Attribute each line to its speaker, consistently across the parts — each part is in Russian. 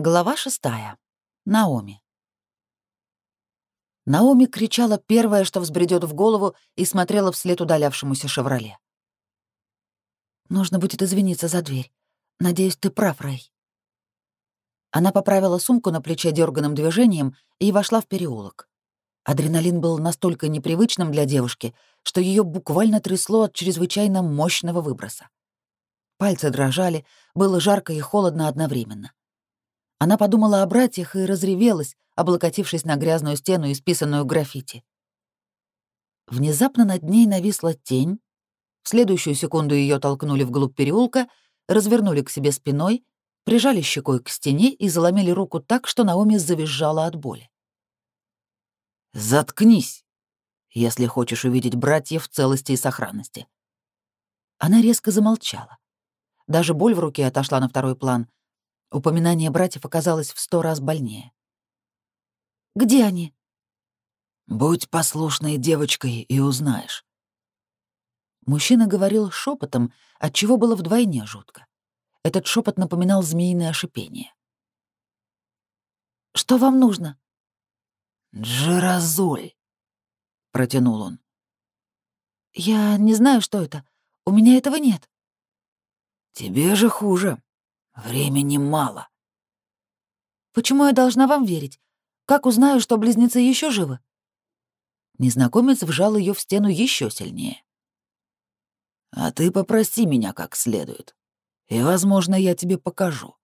Speaker 1: Глава шестая. Наоми. Наоми кричала первое, что взбредет в голову, и смотрела вслед удалявшемуся «Шевроле». «Нужно будет извиниться за дверь. Надеюсь, ты прав, Рэй». Она поправила сумку на плече дерганым движением и вошла в переулок. Адреналин был настолько непривычным для девушки, что ее буквально трясло от чрезвычайно мощного выброса. Пальцы дрожали, было жарко и холодно одновременно. Она подумала о братьях и разревелась, облокотившись на грязную стену, исписанную граффити. Внезапно над ней нависла тень. В следующую секунду ее толкнули вглубь переулка, развернули к себе спиной, прижали щекой к стене и заломили руку так, что Наоми завизжала от боли. «Заткнись, если хочешь увидеть братьев в целости и сохранности». Она резко замолчала. Даже боль в руке отошла на второй план, Упоминание братьев оказалось в сто раз больнее. «Где они?» «Будь послушной девочкой и узнаешь». Мужчина говорил шепотом, отчего было вдвойне жутко. Этот шепот напоминал змеиное шипение. «Что вам нужно?» «Джеразоль», — протянул он. «Я не знаю, что это. У меня этого нет». «Тебе же хуже. Времени мало. Почему я должна вам верить? Как узнаю, что близнецы еще живы? Незнакомец вжал ее в стену еще сильнее. А ты попроси меня как следует, и, возможно, я тебе покажу.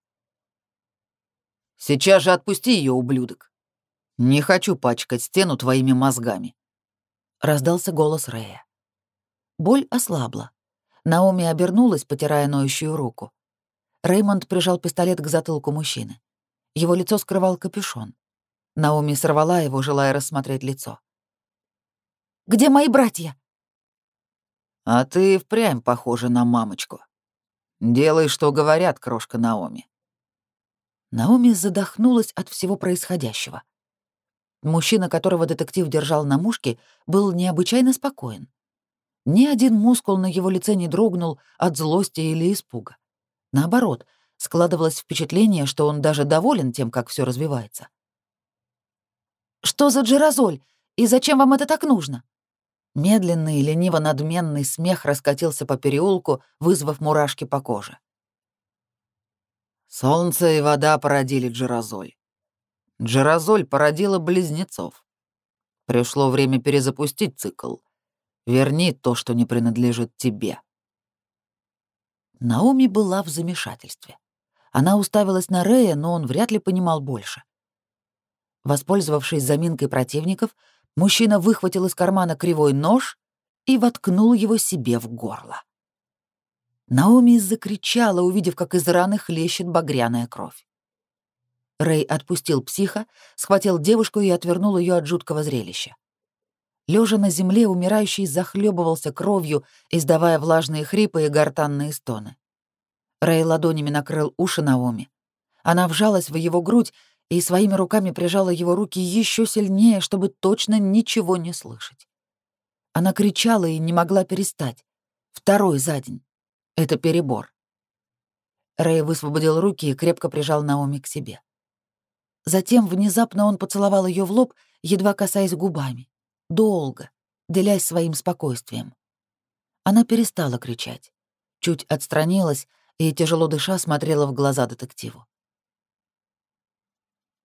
Speaker 1: Сейчас же отпусти ее, ублюдок. Не хочу пачкать стену твоими мозгами. Раздался голос Рэя. Боль ослабла. Наоми обернулась, потирая ноющую руку. Реймонд прижал пистолет к затылку мужчины. Его лицо скрывал капюшон. Наоми сорвала его, желая рассмотреть лицо. «Где мои братья?» «А ты впрямь похожа на мамочку. Делай, что говорят, крошка Наоми». Наоми задохнулась от всего происходящего. Мужчина, которого детектив держал на мушке, был необычайно спокоен. Ни один мускул на его лице не дрогнул от злости или испуга. Наоборот, складывалось впечатление, что он даже доволен тем, как все развивается. «Что за джерозоль? И зачем вам это так нужно?» Медленный, лениво-надменный смех раскатился по переулку, вызвав мурашки по коже. Солнце и вода породили джерозоль. Джерозоль породила близнецов. Пришло время перезапустить цикл. Верни то, что не принадлежит тебе. Наоми была в замешательстве. Она уставилась на Рея, но он вряд ли понимал больше. Воспользовавшись заминкой противников, мужчина выхватил из кармана кривой нож и воткнул его себе в горло. Наоми закричала, увидев, как из раны хлещет багряная кровь. Рэй отпустил психа, схватил девушку и отвернул ее от жуткого зрелища. Лежа на земле, умирающий захлебывался кровью, издавая влажные хрипы и гортанные стоны. Рэй ладонями накрыл уши Наоми. Она вжалась в его грудь и своими руками прижала его руки еще сильнее, чтобы точно ничего не слышать. Она кричала и не могла перестать. Второй за день. Это перебор. Рэй высвободил руки и крепко прижал Наоми к себе. Затем внезапно он поцеловал ее в лоб, едва касаясь губами долго, делясь своим спокойствием. Она перестала кричать, чуть отстранилась и, тяжело дыша, смотрела в глаза детективу.